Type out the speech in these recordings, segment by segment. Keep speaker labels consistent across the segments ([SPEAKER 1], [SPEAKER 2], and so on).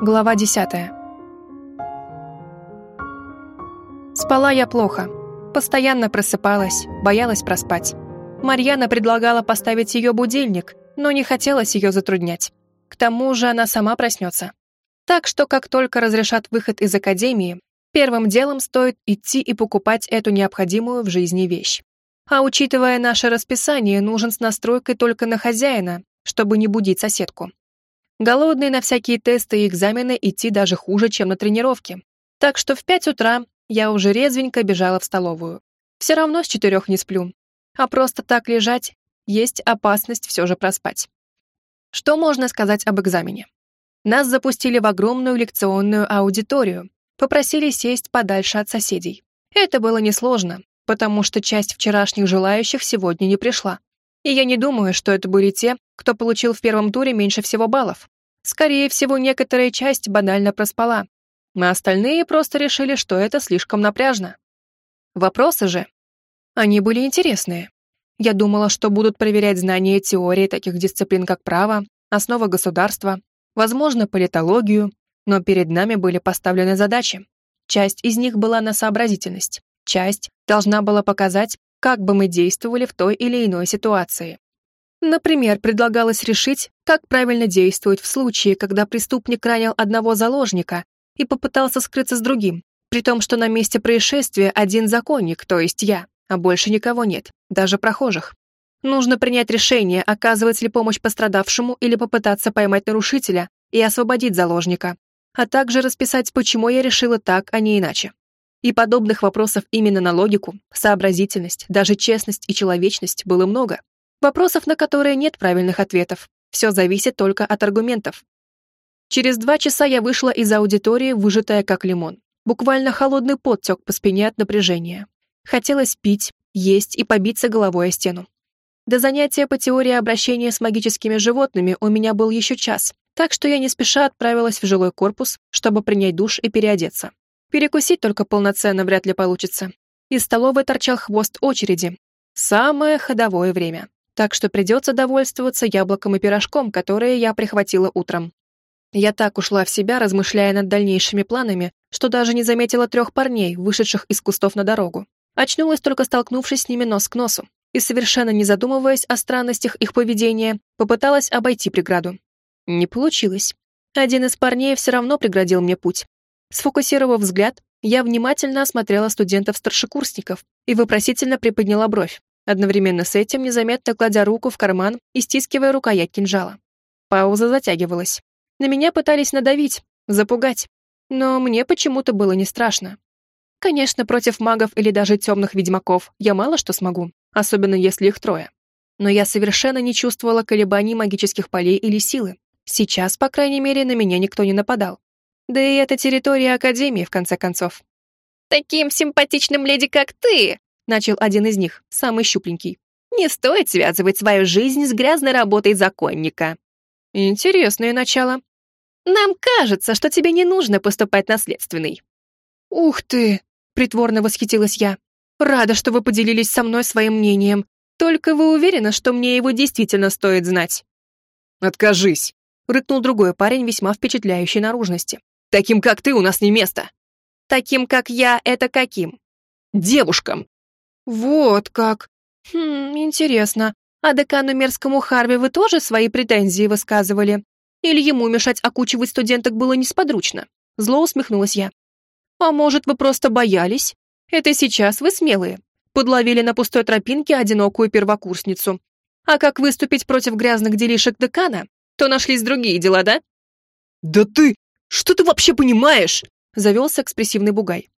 [SPEAKER 1] Глава 10. Спала я плохо. Постоянно просыпалась, боялась проспать. Марьяна предлагала поставить ее будильник, но не хотелось ее затруднять. К тому же она сама проснется. Так что, как только разрешат выход из академии, первым делом стоит идти и покупать эту необходимую в жизни вещь. А учитывая наше расписание, нужен с настройкой только на хозяина, чтобы не будить соседку. Голодный на всякие тесты и экзамены идти даже хуже, чем на тренировки. Так что в пять утра я уже резвенько бежала в столовую. Все равно с четырех не сплю. А просто так лежать, есть опасность все же проспать. Что можно сказать об экзамене? Нас запустили в огромную лекционную аудиторию, попросили сесть подальше от соседей. Это было несложно, потому что часть вчерашних желающих сегодня не пришла. И я не думаю, что это были те, кто получил в первом туре меньше всего баллов. Скорее всего, некоторая часть банально проспала, а остальные просто решили, что это слишком напряжно. Вопросы же. Они были интересные. Я думала, что будут проверять знания теории таких дисциплин, как право, основа государства, возможно, политологию, но перед нами были поставлены задачи. Часть из них была на сообразительность, часть должна была показать, как бы мы действовали в той или иной ситуации. Например, предлагалось решить, как правильно действовать в случае, когда преступник ранил одного заложника и попытался скрыться с другим, при том, что на месте происшествия один законник, то есть я, а больше никого нет, даже прохожих. Нужно принять решение, оказывать ли помощь пострадавшему или попытаться поймать нарушителя и освободить заложника, а также расписать, почему я решила так, а не иначе. И подобных вопросов именно на логику, сообразительность, даже честность и человечность было много. Вопросов, на которые нет правильных ответов. Все зависит только от аргументов. Через два часа я вышла из аудитории, выжатая как лимон. Буквально холодный пот тек по спине от напряжения. Хотелось пить, есть и побиться головой о стену. До занятия по теории обращения с магическими животными у меня был еще час, так что я не спеша отправилась в жилой корпус, чтобы принять душ и переодеться. Перекусить только полноценно вряд ли получится. Из столовой торчал хвост очереди. Самое ходовое время. Так что придется довольствоваться яблоком и пирожком, которые я прихватила утром. Я так ушла в себя, размышляя над дальнейшими планами, что даже не заметила трех парней, вышедших из кустов на дорогу. Очнулась только столкнувшись с ними нос к носу, и, совершенно не задумываясь о странностях их поведения, попыталась обойти преграду. Не получилось. Один из парней все равно преградил мне путь, Сфокусировав взгляд, я внимательно осмотрела студентов-старшекурсников и вопросительно приподняла бровь, одновременно с этим незаметно кладя руку в карман и стискивая рукоять кинжала. Пауза затягивалась. На меня пытались надавить, запугать, но мне почему-то было не страшно. Конечно, против магов или даже темных ведьмаков я мало что смогу, особенно если их трое. Но я совершенно не чувствовала колебаний магических полей или силы. Сейчас, по крайней мере, на меня никто не нападал. Да и это территория Академии, в конце концов.
[SPEAKER 2] «Таким симпатичным леди, как ты!»
[SPEAKER 1] начал один из них, самый щупленький.
[SPEAKER 2] «Не стоит связывать свою жизнь с грязной работой законника».
[SPEAKER 1] Интересное начало.
[SPEAKER 2] «Нам кажется, что тебе не нужно поступать наследственный».
[SPEAKER 1] «Ух ты!» — притворно восхитилась я. «Рада, что вы поделились со мной своим мнением. Только вы уверены, что мне его действительно стоит знать?»
[SPEAKER 3] «Откажись!» — рыкнул другой парень весьма впечатляющей наружности. Таким, как ты, у нас не место.
[SPEAKER 2] Таким, как я, это каким?
[SPEAKER 3] Девушкам.
[SPEAKER 1] Вот как. Хм, интересно. А декану мерзкому Харви вы тоже свои претензии высказывали? Или ему мешать окучивать студенток было несподручно? Зло усмехнулась я. А может, вы просто боялись? Это сейчас вы смелые. Подловили на пустой тропинке одинокую первокурсницу. А как выступить против грязных делишек декана, то нашлись другие дела, да?
[SPEAKER 3] Да ты... Что ты вообще понимаешь?» — завелся экспрессивный бугай.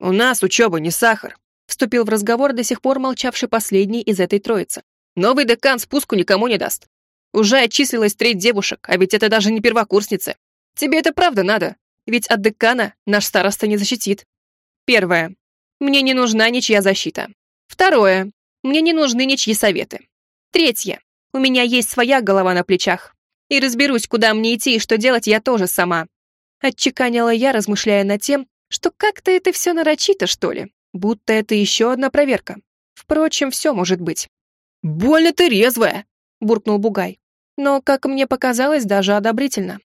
[SPEAKER 3] «У нас учеба не сахар», — вступил в разговор до сих пор молчавший последний из этой троицы. «Новый декан спуску никому не даст. Уже отчислилась треть девушек, а ведь это даже не первокурсницы. Тебе это правда надо, ведь от декана наш староста не защитит. Первое. Мне не нужна ничья защита. Второе. Мне не нужны ничьи советы. Третье. У меня есть своя голова на плечах. И разберусь, куда мне идти и что делать я тоже сама. Отчеканила я, размышляя над тем, что как-то это все нарочито, что ли, будто это еще одна проверка. Впрочем, все может быть. «Больно ты резвая!» — буркнул Бугай.
[SPEAKER 1] Но, как мне показалось, даже одобрительно.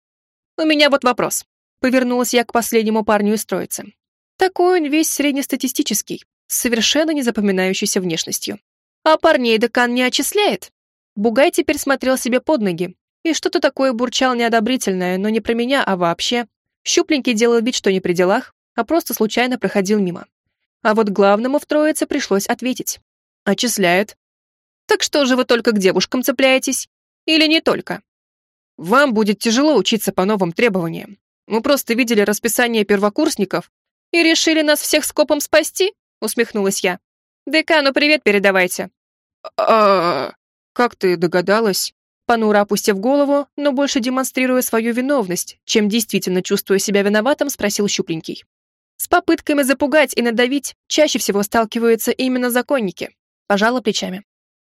[SPEAKER 1] У меня вот вопрос. Повернулась я к последнему парню из троицы. Такой он весь среднестатистический, с совершенно незапоминающейся внешностью. А парней декан не отчисляет? Бугай теперь смотрел себе под ноги и что-то такое бурчал неодобрительное, но не про меня, а вообще. Щупленький делал вид, что не при делах, а просто случайно проходил мимо. А вот главному в троице пришлось ответить. Отчисляет. Так что же вы только к девушкам цепляетесь? Или не только? Вам будет тяжело учиться по новым требованиям. Мы просто видели расписание первокурсников и решили нас всех скопом спасти, усмехнулась я. Декану привет передавайте. А, как ты догадалась? Понуро опустив голову, но больше демонстрируя свою виновность, чем действительно чувствуя себя виноватым, спросил щупленький. С попытками запугать и надавить чаще всего сталкиваются именно законники. Пожала плечами.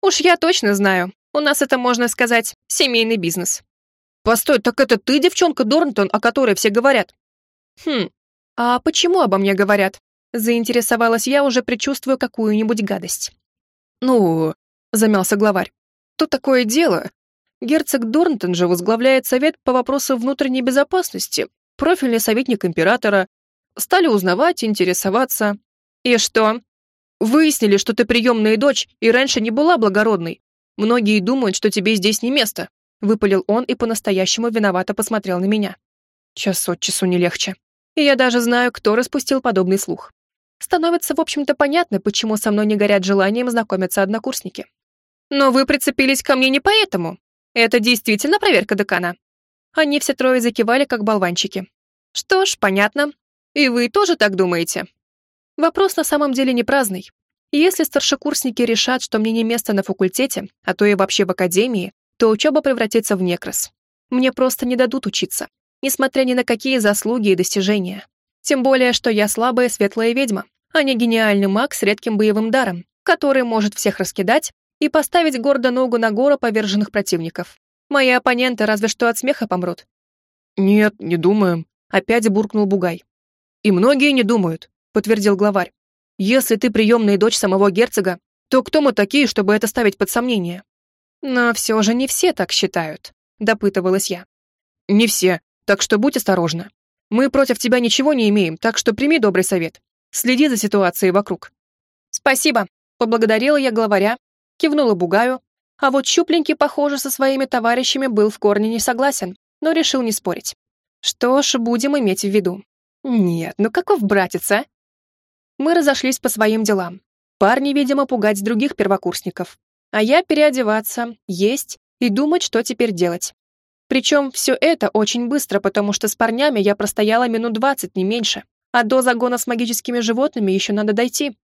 [SPEAKER 1] Уж я точно знаю, у нас это, можно сказать, семейный бизнес. Постой, так это ты, девчонка Дорнтон, о которой все говорят? Хм, а почему обо мне говорят? Заинтересовалась я, уже предчувствуя какую-нибудь гадость. Ну, замялся главарь. Тут такое дело. Герцог Дорнтон же возглавляет совет по вопросу внутренней безопасности, профильный советник императора. Стали узнавать, интересоваться. И что? Выяснили, что ты приемная дочь и раньше не была благородной. Многие думают, что тебе здесь не место. Выпалил он и по-настоящему виновато посмотрел на меня. Час от часу не легче. И я даже знаю, кто распустил подобный слух. Становится, в общем-то, понятно, почему со мной не горят желанием знакомиться однокурсники. Но вы прицепились ко мне не поэтому. Это действительно проверка декана. Они все трое закивали, как болванчики. Что ж, понятно. И вы тоже так думаете? Вопрос на самом деле не праздный. Если старшекурсники решат, что мне не место на факультете, а то и вообще в академии, то учеба превратится в некрас. Мне просто не дадут учиться, несмотря ни на какие заслуги и достижения. Тем более, что я слабая светлая ведьма, а не гениальный маг с редким боевым даром, который может всех раскидать и поставить гордо ногу на гору поверженных противников. Мои оппоненты разве что от смеха помрут. «Нет, не думаем», — опять буркнул Бугай. «И многие не думают», — подтвердил главарь. «Если ты приемная дочь самого герцога, то кто мы такие, чтобы это ставить под сомнение?» «Но все же не все так считают», — допытывалась я. «Не все, так что будь осторожна. Мы против тебя ничего не имеем, так что прими добрый совет. Следи за ситуацией вокруг». «Спасибо», — поблагодарила я главаря, кивнула Бугаю, а вот Щупленький, похоже, со своими товарищами был в корне не согласен, но решил не спорить. Что ж, будем иметь в виду. Нет, ну каков братец, а? Мы разошлись по своим делам. Парни, видимо, пугать других первокурсников а я переодеваться, есть и думать, что теперь делать. Причем все это очень быстро, потому что с парнями я простояла минут двадцать, не меньше, а до загона с магическими животными еще надо дойти.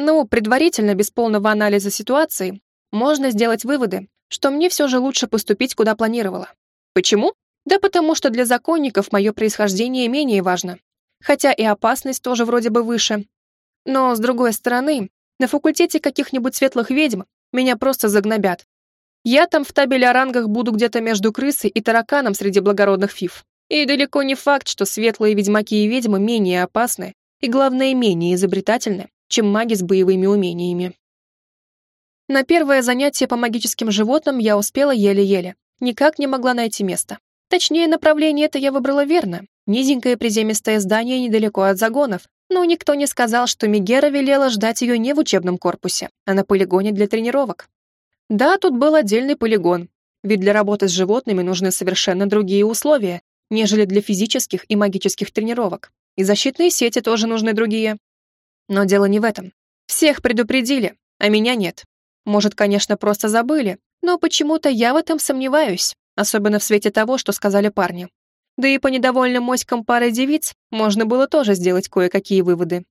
[SPEAKER 1] Ну, предварительно, без полного анализа ситуации, можно сделать выводы, что мне все же лучше поступить, куда планировала. Почему? Да потому что для законников мое происхождение менее важно. Хотя и опасность тоже вроде бы выше. Но, с другой стороны, на факультете каких-нибудь светлых ведьм меня просто загнобят. Я там в табеле о рангах буду где-то между крысой и тараканом среди благородных фиф. И далеко не факт, что светлые ведьмаки и ведьмы менее опасны и, главное, менее изобретательны, чем маги с боевыми умениями. На первое занятие по магическим животным я успела еле-еле, никак не могла найти место. Точнее, направление это я выбрала верно. Низенькое приземистое здание недалеко от загонов, но никто не сказал, что Мегера велела ждать ее не в учебном корпусе, а на полигоне для тренировок. Да, тут был отдельный полигон, ведь для работы с животными нужны совершенно другие условия, нежели для физических и магических тренировок. И защитные сети тоже нужны другие. Но дело не в этом. Всех предупредили, а меня нет. Может, конечно, просто забыли, но почему-то я в этом сомневаюсь, особенно в свете того, что сказали парни. Да и по недовольным моськам пары девиц можно было тоже сделать кое-какие выводы.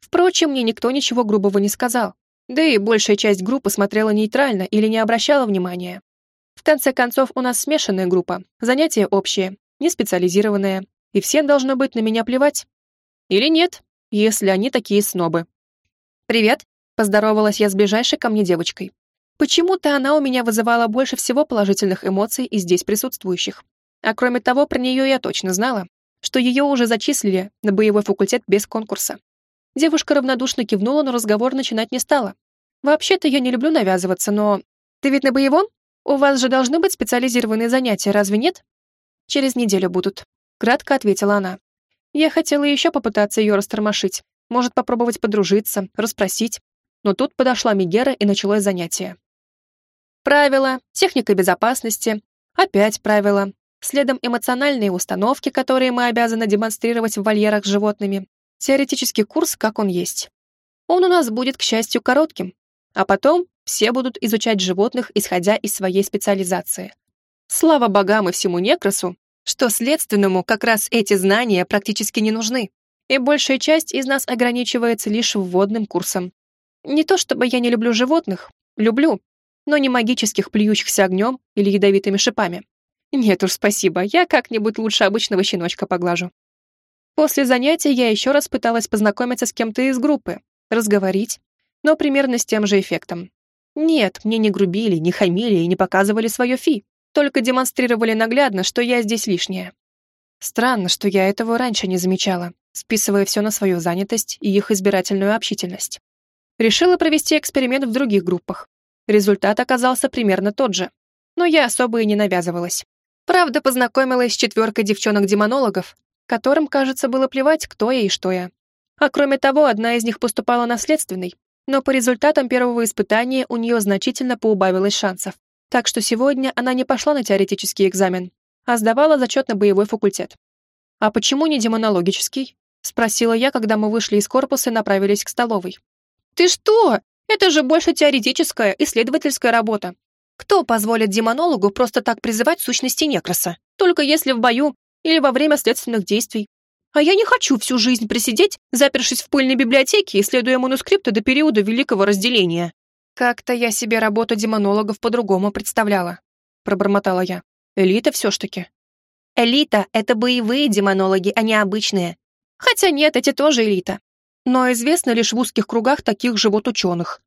[SPEAKER 1] Впрочем, мне никто ничего грубого не сказал. Да и большая часть группы смотрела нейтрально или не обращала внимания. В конце концов, у нас смешанная группа, занятия общие, не специализированные, и всем должно быть на меня плевать. Или нет, если они такие снобы. «Привет», — поздоровалась я с ближайшей ко мне девочкой. Почему-то она у меня вызывала больше всего положительных эмоций из здесь присутствующих. А кроме того, про нее я точно знала, что ее уже зачислили на боевой факультет без конкурса. Девушка равнодушно кивнула, но разговор начинать не стала. «Вообще-то я не люблю навязываться, но... Ты ведь на боевом? У вас же должны быть специализированные занятия, разве нет?» «Через неделю будут», — кратко ответила она. Я хотела еще попытаться ее растормошить, может попробовать подружиться, расспросить. Но тут подошла Мегера и началось занятие. Правила, техника безопасности, опять правила, следом эмоциональные установки, которые мы обязаны демонстрировать в вольерах с животными, теоретический курс, как он есть. Он у нас будет, к счастью, коротким, а потом все будут изучать животных, исходя из своей специализации. Слава богам и всему некросу, что следственному как раз эти знания практически не нужны, и большая часть из нас ограничивается лишь вводным курсом. Не то чтобы я не люблю животных, люблю, но не магических, плюющихся огнем или ядовитыми шипами. Нет уж, спасибо, я как-нибудь лучше обычного щеночка поглажу. После занятия я еще раз пыталась познакомиться с кем-то из группы, разговорить, но примерно с тем же эффектом. Нет, мне не грубили, не хамили и не показывали свое фи, только демонстрировали наглядно, что я здесь лишняя. Странно, что я этого раньше не замечала, списывая все на свою занятость и их избирательную общительность. Решила провести эксперимент в других группах. Результат оказался примерно тот же, но я особо и не навязывалась. Правда, познакомилась с четверкой девчонок-демонологов, которым, кажется, было плевать, кто я и что я. А кроме того, одна из них поступала наследственной, но по результатам первого испытания у нее значительно поубавилось шансов. Так что сегодня она не пошла на теоретический экзамен, а сдавала зачет на боевой факультет. «А почему не демонологический?» — спросила я, когда мы вышли из корпуса и направились к столовой. «Ты что? Это же больше теоретическая, исследовательская работа. Кто позволит демонологу просто так призывать сущности некроса? Только если в бою или во время следственных действий. А я не хочу всю жизнь присидеть, запершись в пыльной библиотеке, исследуя манускрипты до периода Великого Разделения. Как-то я себе работу демонологов по-другому представляла, пробормотала я. Элита все ж таки. Элита — это боевые демонологи, а не обычные. Хотя нет, эти тоже элита. Но известно лишь в узких кругах таких же вот ученых.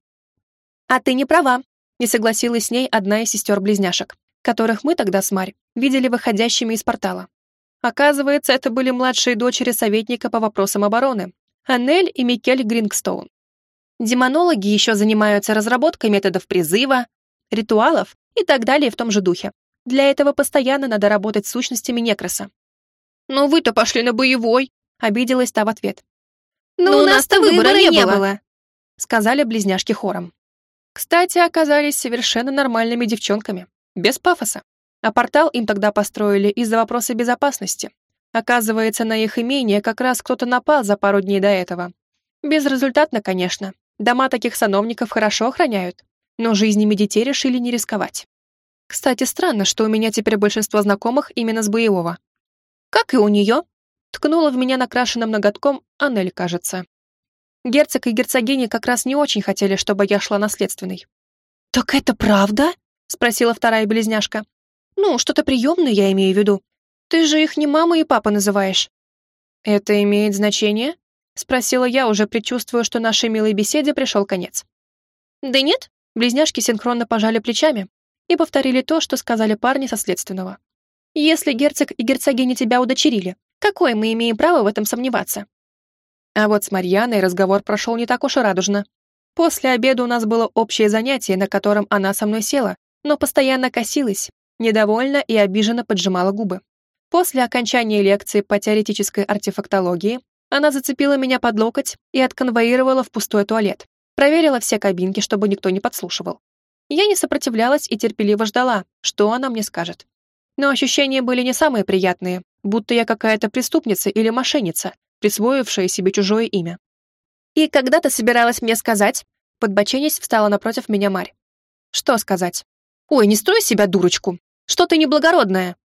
[SPEAKER 1] А ты не права, не согласилась с ней одна из сестер-близняшек, которых мы тогда с Марь видели выходящими из портала. Оказывается, это были младшие дочери советника по вопросам обороны, Аннель и Микель Грингстоун. Демонологи еще занимаются разработкой методов призыва, ритуалов и так далее в том же духе. Для этого постоянно надо работать с сущностями некроса. «Но вы-то пошли на боевой», — обиделась та в ответ.
[SPEAKER 2] «Но, у нас-то выбора, выбора не было. было», —
[SPEAKER 1] сказали близняшки хором. Кстати, оказались совершенно нормальными девчонками, без пафоса. А портал им тогда построили из-за вопроса безопасности. Оказывается, на их имение как раз кто-то напал за пару дней до этого. Безрезультатно, конечно. Дома таких сановников хорошо охраняют, но жизнями детей решили не рисковать. Кстати, странно, что у меня теперь большинство знакомых именно с боевого. Как и у нее. Ткнула в меня накрашенным ноготком Анель, кажется. Герцог и герцогиня как раз не очень хотели, чтобы я шла наследственной. «Так это правда?» — спросила вторая близняшка. «Ну, что-то приемное я имею в виду. Ты же их не мама и папа называешь». «Это имеет значение?» — спросила я, уже предчувствуя, что нашей милой беседе пришел конец. «Да нет», — близняшки синхронно пожали плечами, и повторили то, что сказали парни со следственного. «Если герцог и герцогиня тебя удочерили, какое мы имеем право в этом сомневаться?» А вот с Марьяной разговор прошел не так уж и радужно. После обеда у нас было общее занятие, на котором она со мной села, но постоянно косилась, недовольна и обиженно поджимала губы. После окончания лекции по теоретической артефактологии она зацепила меня под локоть и отконвоировала в пустой туалет. Проверила все кабинки, чтобы никто не подслушивал. Я не сопротивлялась и терпеливо ждала, что она мне скажет. Но ощущения были не самые приятные, будто я какая-то преступница или мошенница, присвоившая себе чужое имя. «И когда ты собиралась мне сказать?» Подбоченясь встала напротив меня Марь. «Что сказать?» «Ой, не строй себя дурочку! Что ты неблагородная?»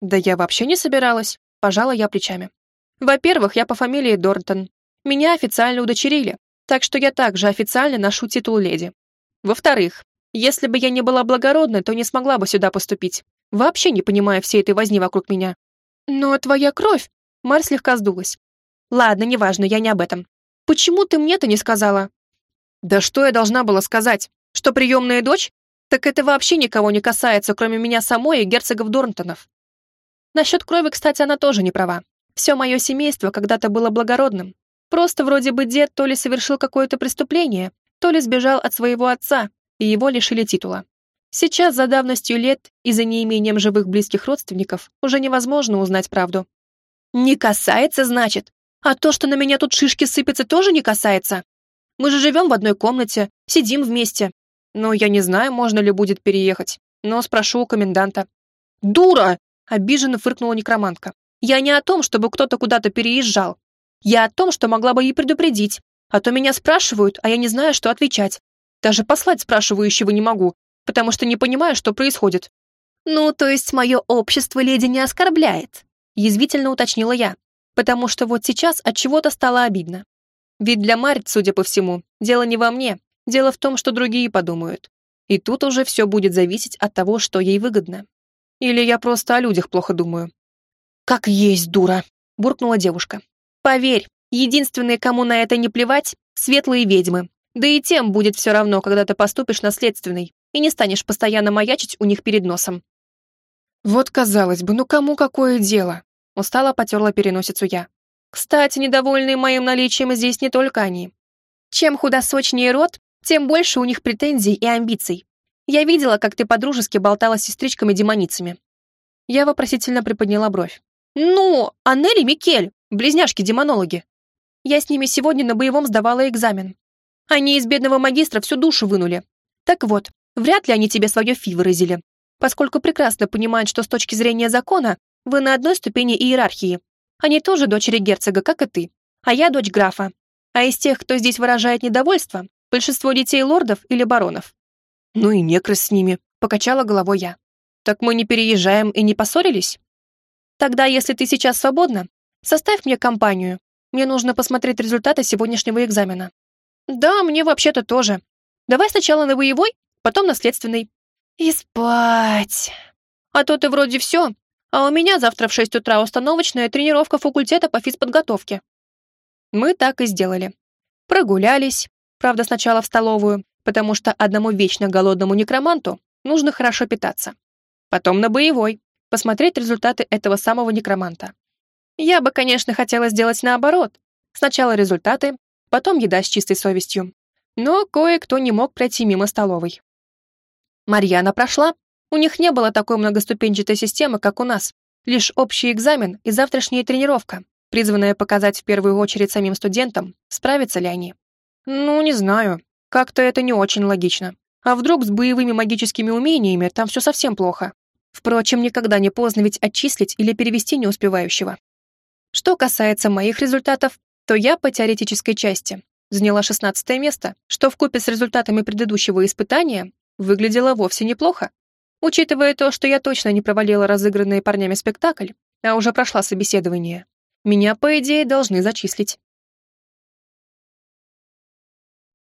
[SPEAKER 1] «Да я вообще не собиралась», — пожала я плечами. «Во-первых, я по фамилии Дортон. Меня официально удочерили, так что я также официально ношу титул леди. Во-вторых, если бы я не была благородной, то не смогла бы сюда поступить, вообще не понимая всей этой возни вокруг меня. Но твоя кровь... Марь слегка сдулась. Ладно, неважно, я не об этом. Почему ты мне-то не сказала? Да что я должна была сказать? Что приемная дочь? Так это вообще никого не касается, кроме меня самой и герцогов Дорнтонов. Насчет крови, кстати, она тоже не права. Все мое семейство когда-то было благородным. Просто вроде бы дед то ли совершил какое-то преступление, то ли сбежал от своего отца, и его лишили титула. Сейчас за давностью лет и за неимением живых близких родственников уже невозможно узнать правду. Не касается, значит? А то, что на меня тут шишки сыпятся, тоже не касается? Мы же живем в одной комнате, сидим вместе. Но я не знаю, можно ли будет переехать, но спрошу у коменданта. «Дура!» — обиженно фыркнула некромантка. «Я не о том, чтобы кто-то куда-то переезжал. Я о том, что могла бы ей предупредить. А то меня спрашивают, а я не знаю, что отвечать. Даже послать спрашивающего не могу, потому что не понимаю, что происходит. «Ну, то есть мое общество леди не оскорбляет?» язвительно уточнила я, потому что вот сейчас от чего-то стало обидно. Ведь для Марит, судя по всему, дело не во мне, дело в том, что другие подумают. И тут уже все будет зависеть от того, что ей выгодно. Или я просто о людях плохо думаю. «Как есть, дура!» — буркнула девушка. «Поверь, единственные, кому на это не плевать, светлые ведьмы. Да и тем будет все равно, когда ты поступишь наследственный и не станешь постоянно маячить у них перед носом. Вот, казалось бы, ну кому какое дело? Устало потерла переносицу я. Кстати, недовольные моим наличием здесь не только они. Чем худосочнее род, тем больше у них претензий и амбиций. Я видела, как ты подружески болтала с сестричками-демоницами. Я вопросительно приподняла бровь. «Ну, Аннель и Микель, близняшки-демонологи. Я с ними сегодня на боевом сдавала экзамен. Они из бедного магистра всю душу вынули. Так вот, Вряд ли они тебе свое фи выразили, поскольку прекрасно понимают, что с точки зрения закона вы на одной ступени иерархии. Они тоже дочери герцога, как и ты. А я дочь графа. А из тех, кто здесь выражает недовольство, большинство детей лордов или баронов. Ну и некрыс с ними, покачала головой я. Так мы не переезжаем и не поссорились? Тогда, если ты сейчас свободна, составь мне компанию. Мне нужно посмотреть результаты сегодняшнего экзамена. Да, мне вообще-то тоже. Давай сначала на боевой, потом наследственный. И спать. А то ты вроде все, а у меня завтра в шесть утра установочная тренировка факультета по физподготовке. Мы так и сделали. Прогулялись, правда, сначала в столовую, потому что одному вечно голодному некроманту нужно хорошо питаться. Потом на боевой, посмотреть результаты этого самого некроманта. Я бы, конечно, хотела сделать наоборот. Сначала результаты, потом еда с чистой совестью. Но кое-кто не мог пройти мимо столовой. Марьяна прошла. У них не было такой многоступенчатой системы, как у нас. Лишь общий экзамен и завтрашняя тренировка, призванная показать в первую очередь самим студентам, справятся ли они. Ну, не знаю. Как-то это не очень логично. А вдруг с боевыми магическими умениями там все совсем плохо? Впрочем, никогда не поздно ведь отчислить или перевести неуспевающего. Что касается моих результатов, то я по теоретической части заняла 16 место, что в купе с результатами предыдущего испытания выглядела вовсе неплохо. Учитывая то, что я точно не провалила разыгранный парнями спектакль, а уже прошла собеседование, меня, по идее, должны зачислить.